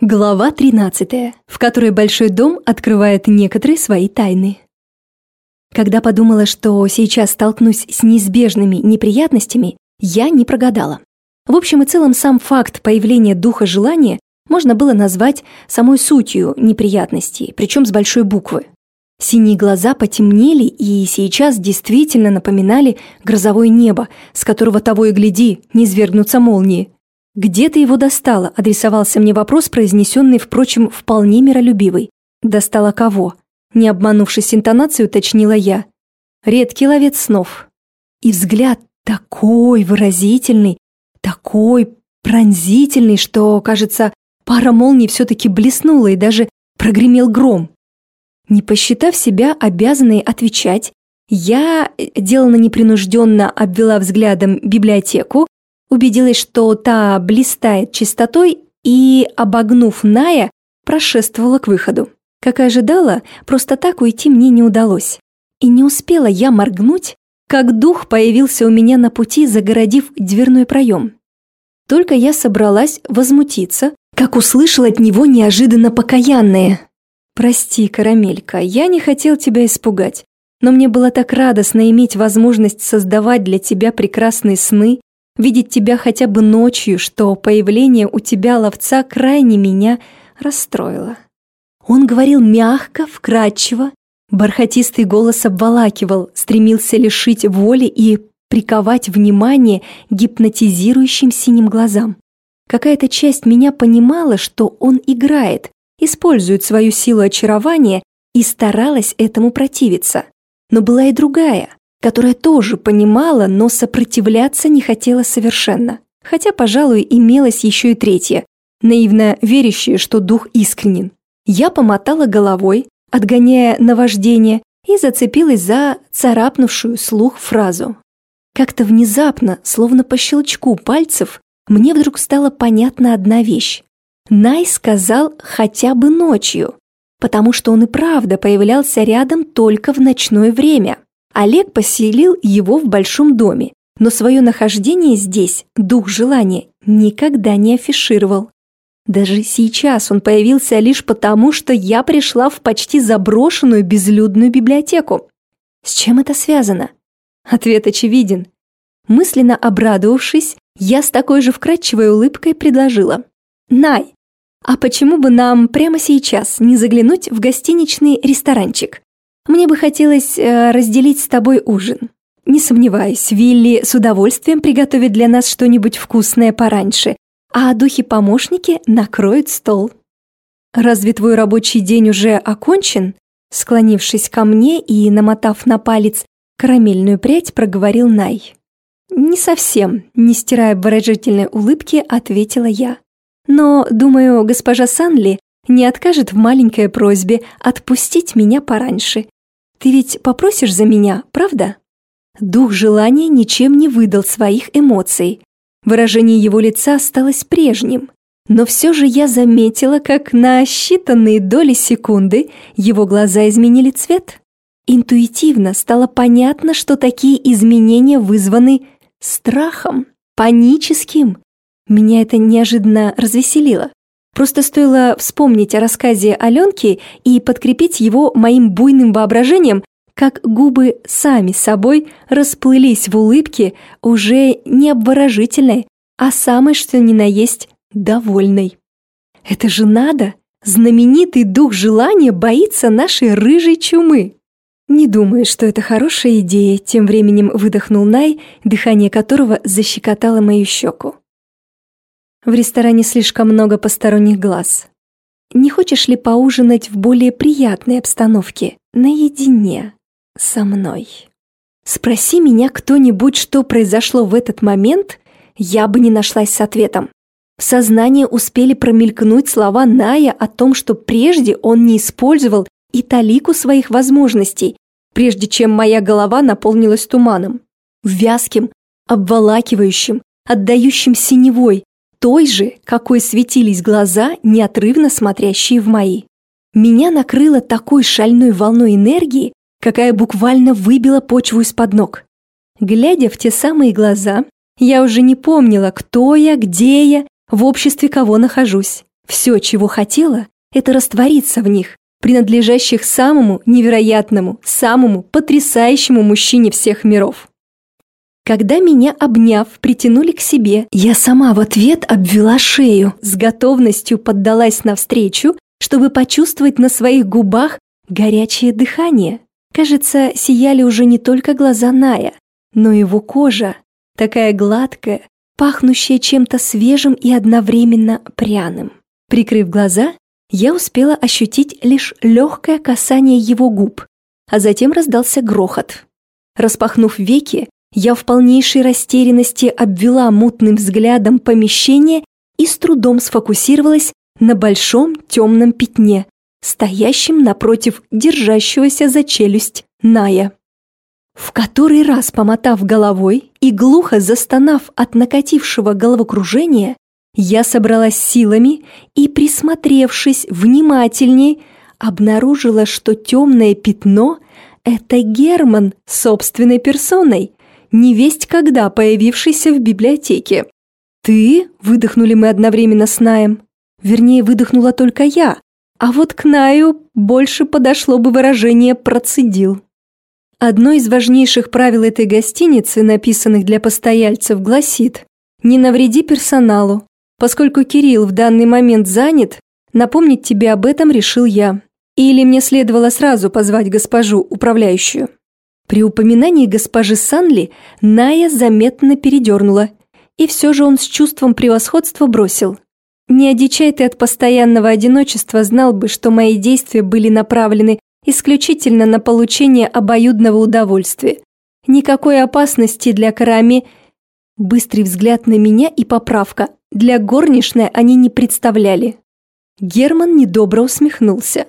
Глава 13, в которой большой дом открывает некоторые свои тайны. Когда подумала, что сейчас столкнусь с неизбежными неприятностями, я не прогадала. В общем и целом, сам факт появления духа желания можно было назвать самой сутью неприятностей, причем с большой буквы. Синие глаза потемнели и сейчас действительно напоминали грозовое небо, с которого того и гляди, не извергнутся молнии. «Где ты его достала?» – адресовался мне вопрос, произнесенный, впрочем, вполне миролюбивый. «Достала кого?» – не обманувшись интонацией, уточнила я. «Редкий ловец снов». И взгляд такой выразительный, такой пронзительный, что, кажется, пара молний все-таки блеснула и даже прогремел гром. Не посчитав себя обязанной отвечать, я делано непринужденно обвела взглядом библиотеку, убедилась, что та блистает чистотой и, обогнув Ная, прошествовала к выходу. Как и ожидала, просто так уйти мне не удалось. И не успела я моргнуть, как дух появился у меня на пути, загородив дверной проем. Только я собралась возмутиться, как услышал от него неожиданно покаянное. «Прости, Карамелька, я не хотел тебя испугать, но мне было так радостно иметь возможность создавать для тебя прекрасные сны видеть тебя хотя бы ночью, что появление у тебя ловца крайне меня расстроило. Он говорил мягко, вкрадчиво, бархатистый голос обволакивал, стремился лишить воли и приковать внимание гипнотизирующим синим глазам. Какая-то часть меня понимала, что он играет, использует свою силу очарования и старалась этому противиться. Но была и другая, которая тоже понимала, но сопротивляться не хотела совершенно. Хотя, пожалуй, имелась еще и третья, наивно верящая, что дух искренен. Я помотала головой, отгоняя наваждение, и зацепилась за царапнувшую слух фразу. Как-то внезапно, словно по щелчку пальцев, мне вдруг стала понятна одна вещь. Най сказал «хотя бы ночью», потому что он и правда появлялся рядом только в ночное время. Олег поселил его в большом доме, но свое нахождение здесь, дух желания, никогда не афишировал. Даже сейчас он появился лишь потому, что я пришла в почти заброшенную безлюдную библиотеку. С чем это связано? Ответ очевиден. Мысленно обрадовавшись, я с такой же вкрадчивой улыбкой предложила. «Най, а почему бы нам прямо сейчас не заглянуть в гостиничный ресторанчик? Мне бы хотелось э, разделить с тобой ужин. Не сомневаюсь, Вилли с удовольствием приготовит для нас что-нибудь вкусное пораньше, а духи-помощники накроют стол. Разве твой рабочий день уже окончен? Склонившись ко мне и намотав на палец карамельную прядь, проговорил Най. «Не совсем», — не стирая выразительной улыбки, ответила я. «Но, думаю, госпожа Санли не откажет в маленькой просьбе отпустить меня пораньше. Ты ведь попросишь за меня, правда?» Дух желания ничем не выдал своих эмоций. Выражение его лица осталось прежним. Но все же я заметила, как на считанные доли секунды его глаза изменили цвет. Интуитивно стало понятно, что такие изменения вызваны страхом, паническим. Меня это неожиданно развеселило. Просто стоило вспомнить о рассказе Аленки и подкрепить его моим буйным воображением, как губы сами собой расплылись в улыбке уже не обворожительной, а самой что ни на есть довольной. Это же надо! Знаменитый дух желания боится нашей рыжей чумы. Не думаю, что это хорошая идея, тем временем выдохнул Най, дыхание которого защекотало мою щеку. В ресторане слишком много посторонних глаз. Не хочешь ли поужинать в более приятной обстановке, наедине, со мной? Спроси меня кто-нибудь, что произошло в этот момент, я бы не нашлась с ответом. В сознании успели промелькнуть слова Ная о том, что прежде он не использовал и талику своих возможностей, прежде чем моя голова наполнилась туманом. Вязким, обволакивающим, отдающим синевой, той же, какой светились глаза, неотрывно смотрящие в мои. Меня накрыло такой шальной волной энергии, какая буквально выбила почву из-под ног. Глядя в те самые глаза, я уже не помнила, кто я, где я, в обществе кого нахожусь. Все, чего хотела, это раствориться в них, принадлежащих самому невероятному, самому потрясающему мужчине всех миров. Когда меня, обняв, притянули к себе, я сама в ответ обвела шею, с готовностью поддалась навстречу, чтобы почувствовать на своих губах горячее дыхание. Кажется, сияли уже не только глаза Ная, но и его кожа, такая гладкая, пахнущая чем-то свежим и одновременно пряным. Прикрыв глаза, я успела ощутить лишь легкое касание его губ, а затем раздался грохот. Распахнув веки, я в полнейшей растерянности обвела мутным взглядом помещение и с трудом сфокусировалась на большом темном пятне, стоящем напротив держащегося за челюсть Ная. В который раз помотав головой и глухо застонав от накатившего головокружения, я собралась силами и, присмотревшись внимательней, обнаружила, что темное пятно — это Герман собственной персоной, невесть когда появившийся в библиотеке. «Ты?» — выдохнули мы одновременно с Наем. Вернее, выдохнула только я, а вот к Наю больше подошло бы выражение «процедил». Одно из важнейших правил этой гостиницы, написанных для постояльцев, гласит «Не навреди персоналу, Поскольку Кирилл в данный момент занят, напомнить тебе об этом решил я. Или мне следовало сразу позвать госпожу управляющую. При упоминании госпожи Санли Ная заметно передернула, и все же он с чувством превосходства бросил. Не одичай ты от постоянного одиночества, знал бы, что мои действия были направлены исключительно на получение обоюдного удовольствия. Никакой опасности для Карами. Быстрый взгляд на меня и поправка. Для горничной они не представляли. Герман недобро усмехнулся.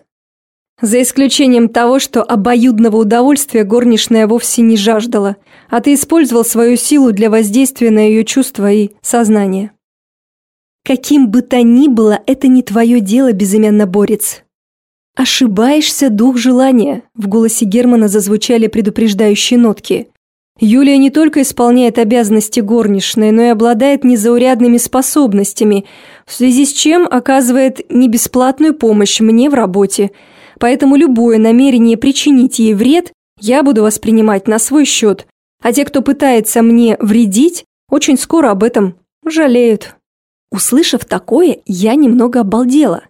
За исключением того, что обоюдного удовольствия горничная вовсе не жаждала, а ты использовал свою силу для воздействия на ее чувства и сознание. Каким бы то ни было, это не твое дело, безымянно борец. Ошибаешься, дух желания. В голосе Германа зазвучали предупреждающие нотки. Юлия не только исполняет обязанности горничной, но и обладает незаурядными способностями, в связи с чем оказывает не бесплатную помощь мне в работе. Поэтому любое намерение причинить ей вред я буду воспринимать на свой счет, а те, кто пытается мне вредить, очень скоро об этом жалеют. Услышав такое, я немного обалдела.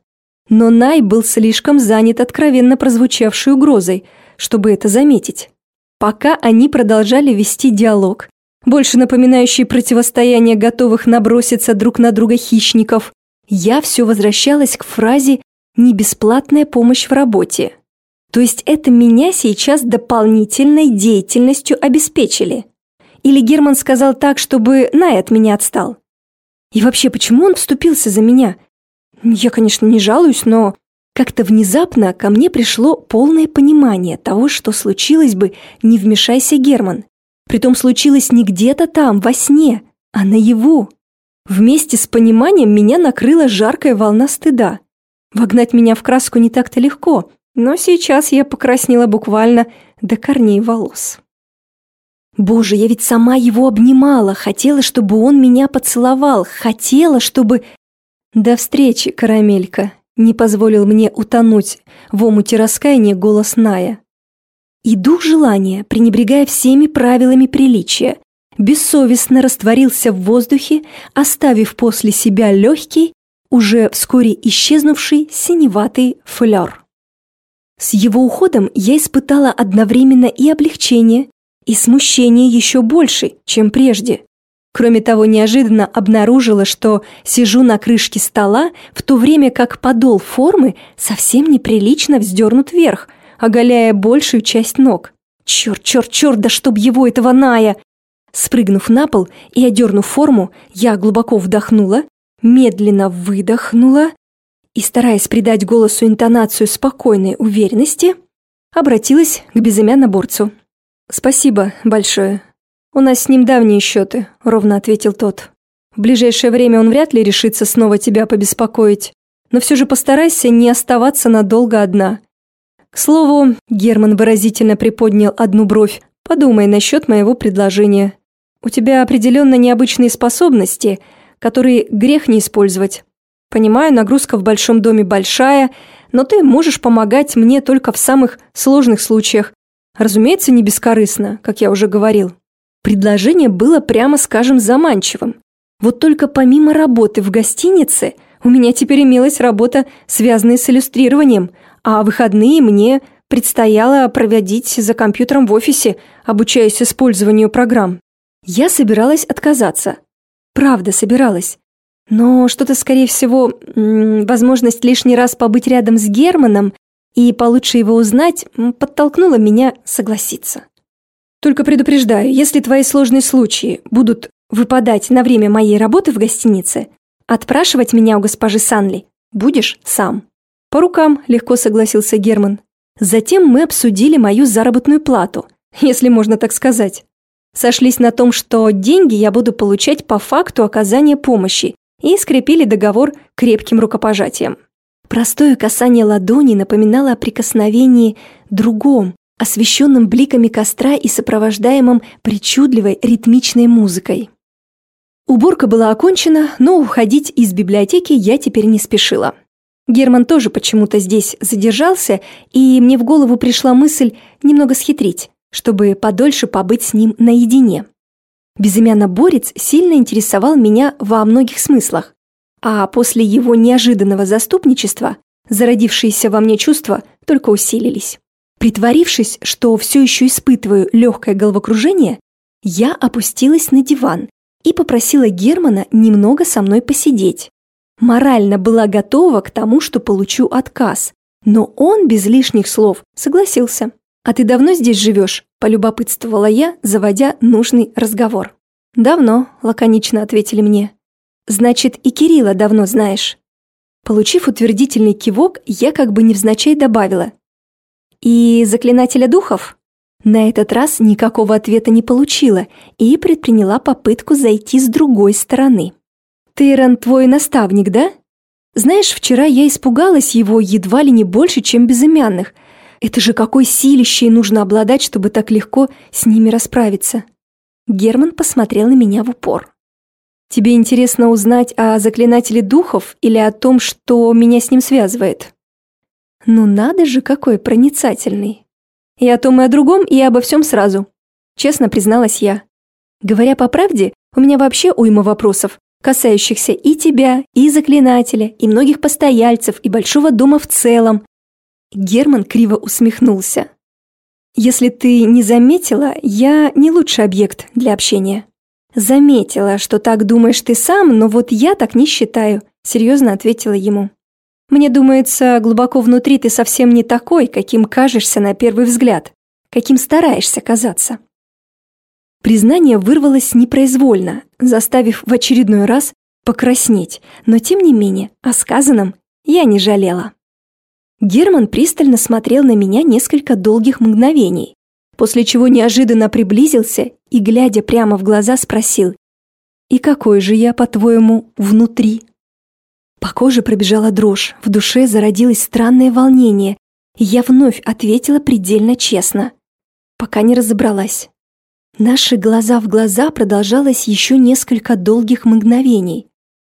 Но Най был слишком занят откровенно прозвучавшей угрозой, чтобы это заметить. Пока они продолжали вести диалог, больше напоминающий противостояние готовых наброситься друг на друга хищников, я все возвращалась к фразе «не бесплатная помощь в работе». То есть это меня сейчас дополнительной деятельностью обеспечили. Или Герман сказал так, чтобы Най от меня отстал. И вообще, почему он вступился за меня? Я, конечно, не жалуюсь, но как-то внезапно ко мне пришло полное понимание того, что случилось бы, не вмешайся Герман. Притом случилось не где-то там, во сне, а наяву. Вместе с пониманием меня накрыла жаркая волна стыда. Вогнать меня в краску не так-то легко, но сейчас я покраснела буквально до корней волос. Боже, я ведь сама его обнимала, хотела, чтобы он меня поцеловал, хотела, чтобы... До встречи, карамелька, не позволил мне утонуть в омуте раскаяния голос Ная. И дух желания, пренебрегая всеми правилами приличия, бессовестно растворился в воздухе, оставив после себя легкий, уже вскоре исчезнувший синеватый флер. С его уходом я испытала одновременно и облегчение, и смущение еще больше, чем прежде. Кроме того, неожиданно обнаружила, что сижу на крышке стола, в то время как подол формы совсем неприлично вздернут вверх, оголяя большую часть ног. Черт, черт, черт, да чтоб его этого Ная! Спрыгнув на пол и одернув форму, я глубоко вдохнула, медленно выдохнула и, стараясь придать голосу интонацию спокойной уверенности, обратилась к безымянноборцу. «Спасибо большое. «У нас с ним давние счеты», — ровно ответил тот. «В ближайшее время он вряд ли решится снова тебя побеспокоить, но все же постарайся не оставаться надолго одна». К слову, Герман выразительно приподнял одну бровь. «Подумай насчет моего предложения. У тебя определенно необычные способности, которые грех не использовать. Понимаю, нагрузка в большом доме большая, но ты можешь помогать мне только в самых сложных случаях. Разумеется, не бескорыстно, как я уже говорил. Предложение было, прямо скажем, заманчивым. Вот только помимо работы в гостинице, у меня теперь имелась работа, связанная с иллюстрированием, а выходные мне предстояло проводить за компьютером в офисе, обучаясь использованию программ. Я собиралась отказаться. Правда, собиралась. Но что-то, скорее всего, возможность лишний раз побыть рядом с Германом и получше его узнать подтолкнула меня согласиться. Только предупреждаю, если твои сложные случаи будут выпадать на время моей работы в гостинице, отпрашивать меня у госпожи Санли будешь сам. По рукам легко согласился Герман. Затем мы обсудили мою заработную плату, если можно так сказать. Сошлись на том, что деньги я буду получать по факту оказания помощи и скрепили договор крепким рукопожатием. Простое касание ладони напоминало о прикосновении другом, освещенном бликами костра и сопровождаемом причудливой ритмичной музыкой. Уборка была окончена, но уходить из библиотеки я теперь не спешила. Герман тоже почему-то здесь задержался, и мне в голову пришла мысль немного схитрить, чтобы подольше побыть с ним наедине. Безымянно борец сильно интересовал меня во многих смыслах, а после его неожиданного заступничества зародившиеся во мне чувства только усилились. Притворившись, что все еще испытываю легкое головокружение, я опустилась на диван и попросила Германа немного со мной посидеть. Морально была готова к тому, что получу отказ, но он без лишних слов согласился. «А ты давно здесь живешь?» – полюбопытствовала я, заводя нужный разговор. «Давно», – лаконично ответили мне. «Значит, и Кирилла давно знаешь». Получив утвердительный кивок, я как бы невзначай добавила. «И заклинателя духов?» На этот раз никакого ответа не получила и предприняла попытку зайти с другой стороны. «Тейрон твой наставник, да? Знаешь, вчера я испугалась его едва ли не больше, чем безымянных – это же какой силищей нужно обладать, чтобы так легко с ними расправиться. Герман посмотрел на меня в упор. Тебе интересно узнать о заклинателе духов или о том, что меня с ним связывает? Ну надо же, какой проницательный. И о том, и о другом, и обо всем сразу. Честно призналась я. Говоря по правде, у меня вообще уйма вопросов, касающихся и тебя, и заклинателя, и многих постояльцев, и большого дома в целом, Герман криво усмехнулся. «Если ты не заметила, я не лучший объект для общения». «Заметила, что так думаешь ты сам, но вот я так не считаю», — серьезно ответила ему. «Мне думается, глубоко внутри ты совсем не такой, каким кажешься на первый взгляд, каким стараешься казаться». Признание вырвалось непроизвольно, заставив в очередной раз покраснеть, но тем не менее о сказанном я не жалела. Герман пристально смотрел на меня несколько долгих мгновений, после чего неожиданно приблизился и, глядя прямо в глаза, спросил «И какой же я, по-твоему, внутри?» По коже пробежала дрожь, в душе зародилось странное волнение, и я вновь ответила предельно честно, пока не разобралась. Наши глаза в глаза продолжалось еще несколько долгих мгновений,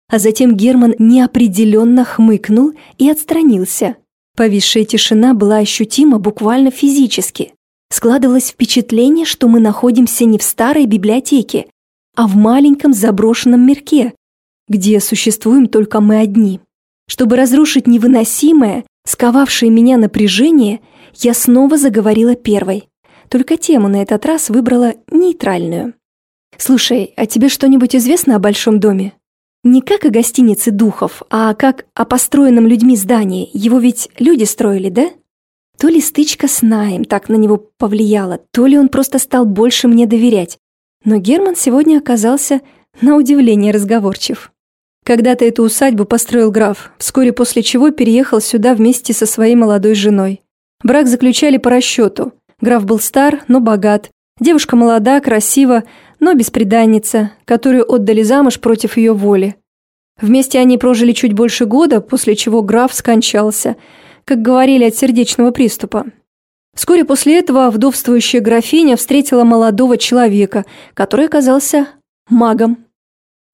а затем Герман неопределенно хмыкнул и отстранился – Повисшая тишина была ощутима буквально физически. Складывалось впечатление, что мы находимся не в старой библиотеке, а в маленьком заброшенном мирке, где существуем только мы одни. Чтобы разрушить невыносимое, сковавшее меня напряжение, я снова заговорила первой. Только тему на этот раз выбрала нейтральную. «Слушай, а тебе что-нибудь известно о большом доме?» Не как о гостинице духов, а как о построенном людьми здании. Его ведь люди строили, да? То ли стычка с Наем так на него повлияла, то ли он просто стал больше мне доверять. Но Герман сегодня оказался на удивление разговорчив. Когда-то эту усадьбу построил граф, вскоре после чего переехал сюда вместе со своей молодой женой. Брак заключали по расчету. Граф был стар, но богат. Девушка молода, красива, но бесприданница, которую отдали замуж против ее воли. Вместе они прожили чуть больше года, после чего граф скончался, как говорили, от сердечного приступа. Вскоре после этого вдовствующая графиня встретила молодого человека, который оказался магом.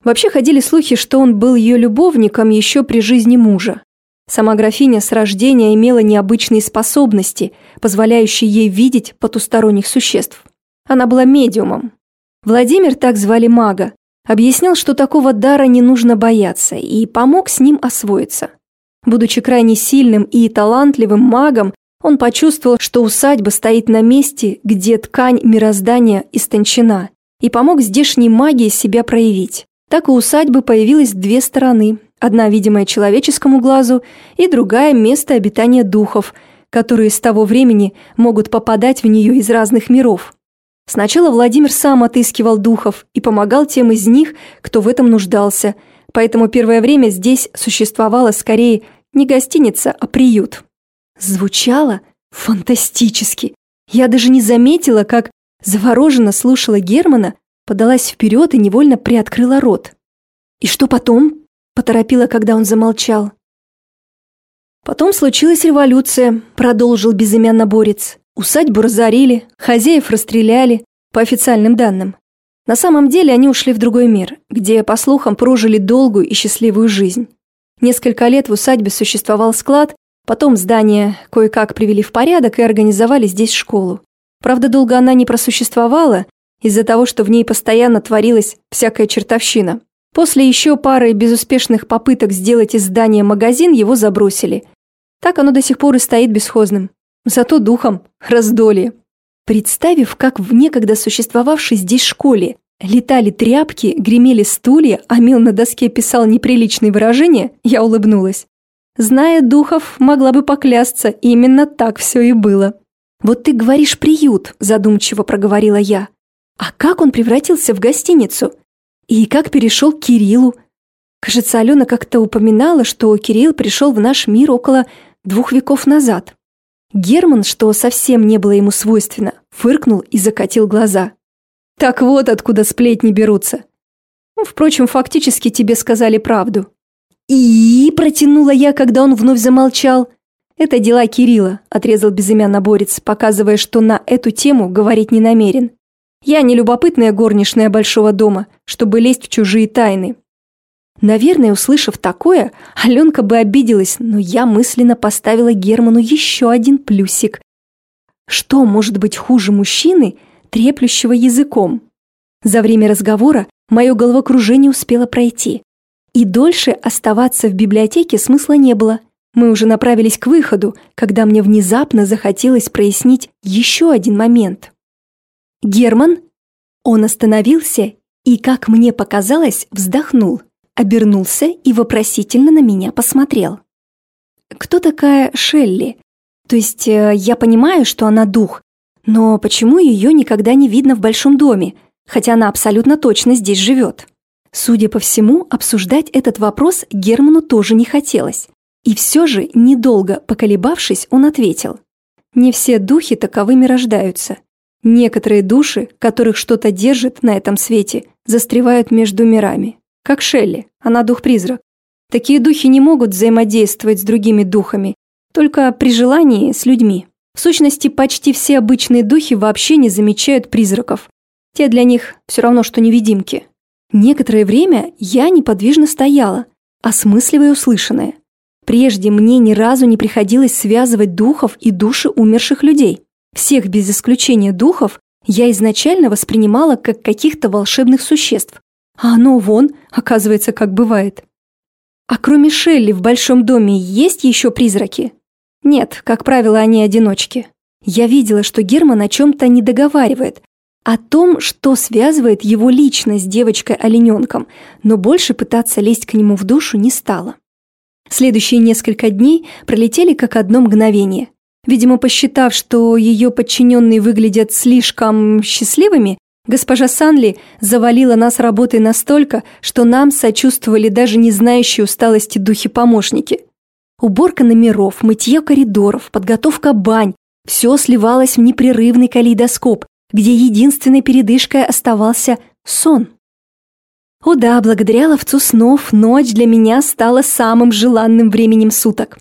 Вообще ходили слухи, что он был ее любовником еще при жизни мужа. Сама графиня с рождения имела необычные способности, позволяющие ей видеть потусторонних существ. Она была медиумом. Владимир, так звали мага, объяснял, что такого дара не нужно бояться, и помог с ним освоиться. Будучи крайне сильным и талантливым магом, он почувствовал, что усадьба стоит на месте, где ткань мироздания истончена, и помог здешней магии себя проявить. Так у усадьбы появилось две стороны. Одна, видимая человеческому глазу, и другая – место обитания духов, которые с того времени могут попадать в нее из разных миров. Сначала Владимир сам отыскивал духов и помогал тем из них, кто в этом нуждался, поэтому первое время здесь существовала скорее не гостиница, а приют. Звучало фантастически. Я даже не заметила, как завороженно слушала Германа, подалась вперед и невольно приоткрыла рот. «И что потом?» – поторопила, когда он замолчал. «Потом случилась революция», – продолжил безымянно борец. Усадьбу разорили, хозяев расстреляли, по официальным данным. На самом деле они ушли в другой мир, где, по слухам, прожили долгую и счастливую жизнь. Несколько лет в усадьбе существовал склад, потом здание кое-как привели в порядок и организовали здесь школу. Правда, долго она не просуществовала, из-за того, что в ней постоянно творилась всякая чертовщина. После еще пары безуспешных попыток сделать из здания магазин его забросили. Так оно до сих пор и стоит бесхозным. Зато духом раздолье. Представив, как в некогда существовавшей здесь школе летали тряпки, гремели стулья, а мел на доске писал неприличные выражения, я улыбнулась. Зная духов, могла бы поклясться, именно так все и было. «Вот ты говоришь приют», – задумчиво проговорила я. «А как он превратился в гостиницу? И как перешел к Кириллу? Кажется, Алена как-то упоминала, что Кирилл пришел в наш мир около двух веков назад. Герман, что совсем не было ему свойственно, фыркнул и закатил глаза. «Так вот откуда сплетни берутся. Впрочем, фактически тебе сказали правду». «И?» – протянула я, когда он вновь замолчал. «Это дела Кирилла», – отрезал безымянно борец, показывая, что на эту тему говорить не намерен. «Я не любопытная горничная большого дома, чтобы лезть в чужие тайны. Наверное, услышав такое, Аленка бы обиделась, но я мысленно поставила Герману еще один плюсик. Что может быть хуже мужчины, треплющего языком? За время разговора мое головокружение успело пройти. И дольше оставаться в библиотеке смысла не было. Мы уже направились к выходу, когда мне внезапно захотелось прояснить еще один момент. «Герман?» Он остановился и, как мне показалось, вздохнул обернулся и вопросительно на меня посмотрел. «Кто такая Шелли? То есть э, я понимаю, что она дух, но почему ее никогда не видно в большом доме, хотя она абсолютно точно здесь живет?» Судя по всему, обсуждать этот вопрос Герману тоже не хотелось. И все же, недолго поколебавшись, он ответил. «Не все духи таковыми рождаются. Некоторые души, которых что-то держит на этом свете, застревают между мирами. Как Шелли, она дух-призрак. Такие духи не могут взаимодействовать с другими духами, только при желании с людьми. В сущности, почти все обычные духи вообще не замечают призраков. Те для них все равно, что невидимки. Некоторое время я неподвижно стояла, осмысливая услышанное. Прежде мне ни разу не приходилось связывать духов и души умерших людей. Всех без исключения духов я изначально воспринимала как каких-то волшебных существ, а оно вон, оказывается, как бывает. А кроме Шелли в большом доме есть еще призраки? Нет, как правило, они одиночки. Я видела, что Герман о чем-то не договаривает, о том, что связывает его лично с девочкой-олененком, но больше пытаться лезть к нему в душу не стала. Следующие несколько дней пролетели как одно мгновение. Видимо, посчитав, что ее подчиненные выглядят слишком счастливыми, Госпожа Санли завалила нас работой настолько, что нам сочувствовали даже не знающие усталости духи-помощники. Уборка номеров, мытье коридоров, подготовка бань – все сливалось в непрерывный калейдоскоп, где единственной передышкой оставался сон. О да, благодаря ловцу снов ночь для меня стала самым желанным временем суток.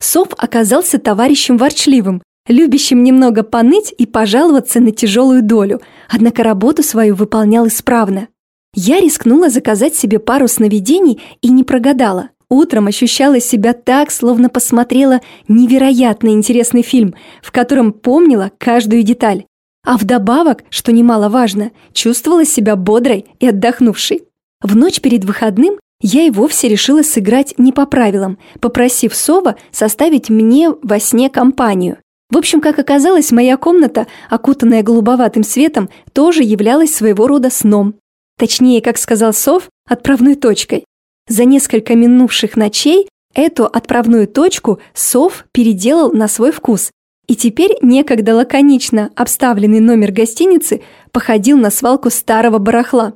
Сов оказался товарищем ворчливым, любящим немного поныть и пожаловаться на тяжелую долю, однако работу свою выполнял исправно. Я рискнула заказать себе пару сновидений и не прогадала. Утром ощущала себя так, словно посмотрела невероятно интересный фильм, в котором помнила каждую деталь. А вдобавок, что немаловажно, чувствовала себя бодрой и отдохнувшей. В ночь перед выходным я и вовсе решила сыграть не по правилам, попросив Сова составить мне во сне компанию. В общем, как оказалось, моя комната, окутанная голубоватым светом, тоже являлась своего рода сном. Точнее, как сказал Сов, отправной точкой. За несколько минувших ночей эту отправную точку Сов переделал на свой вкус. И теперь некогда лаконично обставленный номер гостиницы походил на свалку старого барахла.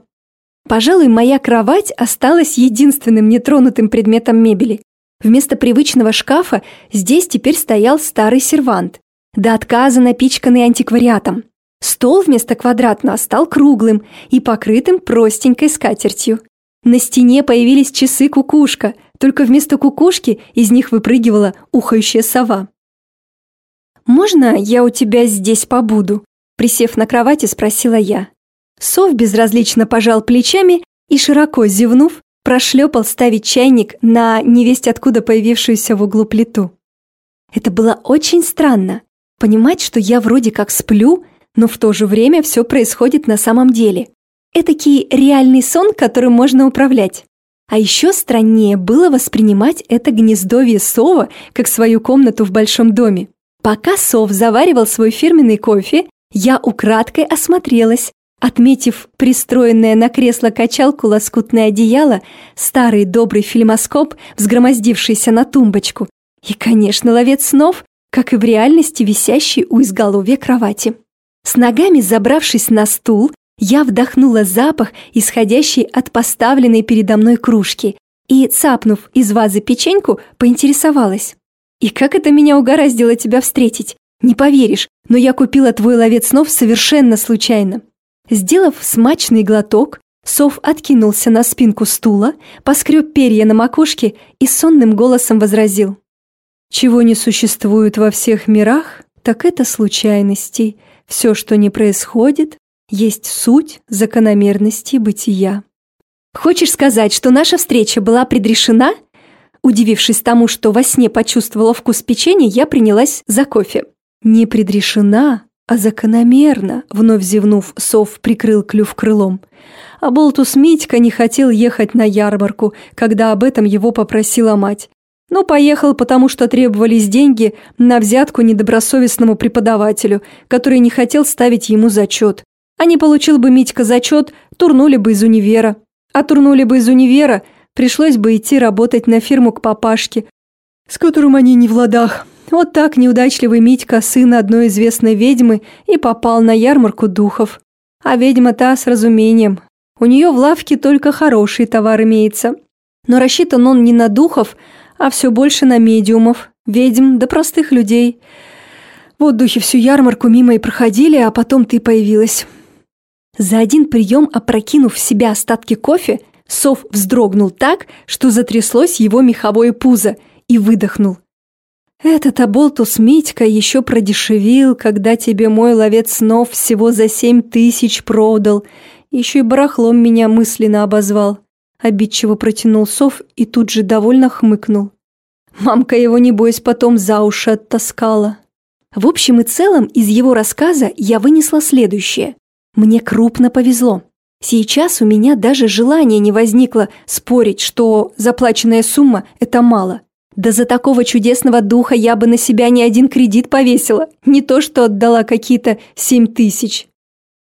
Пожалуй, моя кровать осталась единственным нетронутым предметом мебели. Вместо привычного шкафа здесь теперь стоял старый сервант, до отказа напичканный антиквариатом. Стол вместо квадратного стал круглым и покрытым простенькой скатертью. На стене появились часы-кукушка, только вместо кукушки из них выпрыгивала ухающая сова. «Можно я у тебя здесь побуду?» Присев на кровати, спросила я. Сов безразлично пожал плечами и, широко зевнув, прошлепал ставить чайник на невесть откуда появившуюся в углу плиту. Это было очень странно. Понимать, что я вроде как сплю, но в то же время все происходит на самом деле. Этакий реальный сон, которым можно управлять. А еще страннее было воспринимать это гнездовье сова как свою комнату в большом доме. Пока сов заваривал свой фирменный кофе, я украдкой осмотрелась Отметив пристроенное на кресло-качалку лоскутное одеяло, старый добрый фильмоскоп, взгромоздившийся на тумбочку, и, конечно, ловец снов, как и в реальности висящий у изголовья кровати. С ногами забравшись на стул, я вдохнула запах, исходящий от поставленной передо мной кружки, и, цапнув из вазы печеньку, поинтересовалась. «И как это меня угораздило тебя встретить? Не поверишь, но я купила твой ловец снов совершенно случайно». Сделав смачный глоток, Сов откинулся на спинку стула, поскреб перья на макушке и сонным голосом возразил. «Чего не существует во всех мирах, так это случайностей. Все, что не происходит, есть суть закономерности бытия». «Хочешь сказать, что наша встреча была предрешена?» Удивившись тому, что во сне почувствовала вкус печенья, я принялась за кофе. «Не предрешена, а закономерно, вновь зевнув, сов прикрыл клюв крылом. А Болтус Митька не хотел ехать на ярмарку, когда об этом его попросила мать. Но поехал, потому что требовались деньги на взятку недобросовестному преподавателю, который не хотел ставить ему зачет. А не получил бы Митька зачет, турнули бы из универа. А турнули бы из универа, пришлось бы идти работать на фирму к папашке, с которым они не в ладах. Вот так неудачливый Митька, сын одной известной ведьмы, и попал на ярмарку духов. А ведьма та с разумением. У нее в лавке только хороший товар имеется. Но рассчитан он не на духов, а все больше на медиумов, ведьм да простых людей. Вот духи всю ярмарку мимо и проходили, а потом ты появилась. За один прием, опрокинув в себя остатки кофе, Сов вздрогнул так, что затряслось его меховое пузо, и выдохнул. Этот оболтус Митька еще продешевил, когда тебе мой ловец снов всего за семь тысяч продал. Еще и барахлом меня мысленно обозвал. Обидчиво протянул сов и тут же довольно хмыкнул. Мамка его, небось, потом за уши оттаскала. В общем и целом, из его рассказа я вынесла следующее. Мне крупно повезло. Сейчас у меня даже желания не возникло спорить, что заплаченная сумма – это мало – да за такого чудесного духа я бы на себя ни один кредит повесила, не то что отдала какие-то семь тысяч.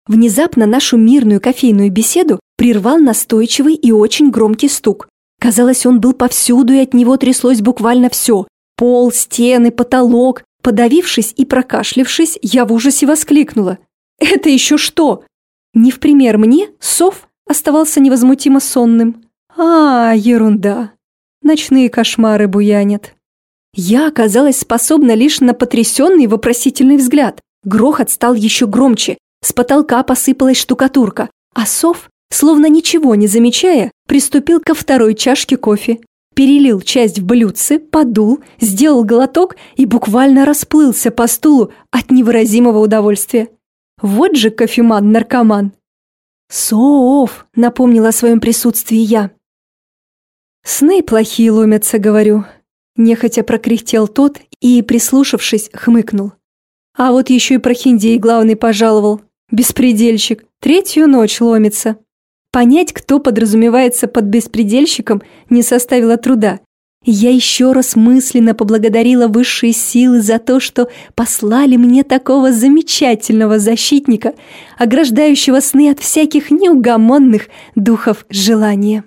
Внезапно нашу мирную кофейную беседу прервал настойчивый и очень громкий стук. Казалось, он был повсюду, и от него тряслось буквально все. Пол, стены, потолок. Подавившись и прокашлившись, я в ужасе воскликнула. «Это еще что?» Не в пример мне, сов оставался невозмутимо сонным. «А, ерунда. Ночные кошмары буянят. Я оказалась способна лишь на потрясенный вопросительный взгляд. Грохот стал еще громче, с потолка посыпалась штукатурка, а сов, словно ничего не замечая, приступил ко второй чашке кофе. Перелил часть в блюдце, подул, сделал глоток и буквально расплылся по стулу от невыразимого удовольствия. Вот же кофеман-наркоман. «Сов!» — напомнила о своем присутствии я. «Сны плохие ломятся, говорю», — нехотя прокряхтел тот и, прислушавшись, хмыкнул. А вот еще и прохиндей главный пожаловал. Беспредельщик. Третью ночь ломится. Понять, кто подразумевается под беспредельщиком, не составило труда. Я еще раз мысленно поблагодарила высшие силы за то, что послали мне такого замечательного защитника, ограждающего сны от всяких неугомонных духов желания.